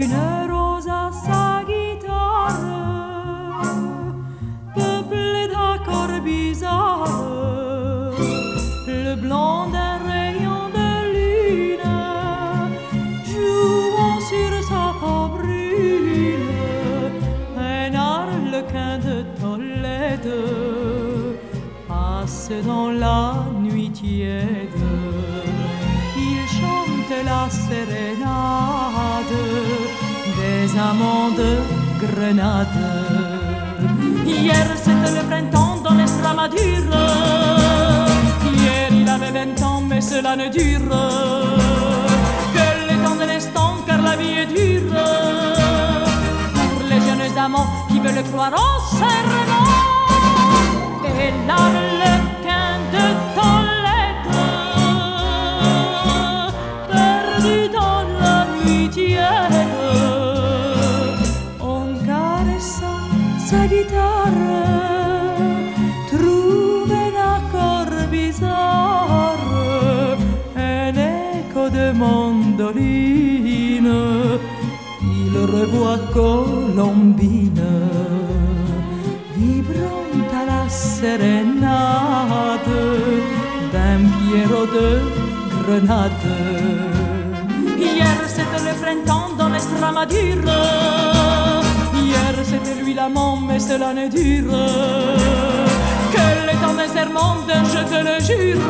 une rose à sa guitare, peuplée d'accords bizarres, le blanc d'un rayon de lune, jouant sur sa peau brune, un arlequin de Tolède passe dans la nuit tiède, il chante la sérénité amants de Grenade. Hier c'était le printemps dans l'Estramadure. Hier il avait vingt ans, mais cela ne dure que les temps de l'instant, car la vie est dure. Pour les jeunes amants qui veulent croire en serment. sa chitarra trouve un accord bizarre Un eco de mandoline Il revoit Colombine Vibrante à la serenade D'un pierrot de grenade Hier c'était le printemps dans l'estramadure Mais cela ne dure que le temps d'un serment, je te le jure.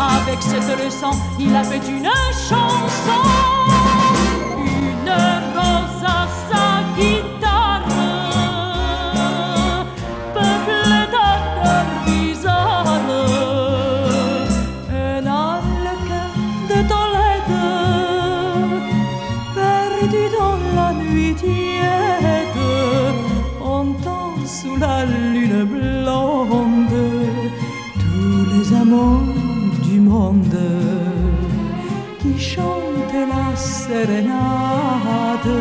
Avec cette leçon, il a fait une chanson, du monde qui chantent la sérénade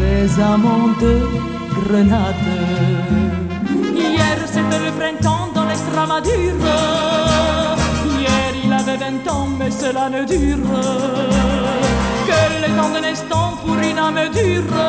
des amants de Grenade. Hier c'était le printemps dans l'Estramadure. Hier il avait vingt ans, mais cela ne dure que le temps d'un instant pour une âme dure?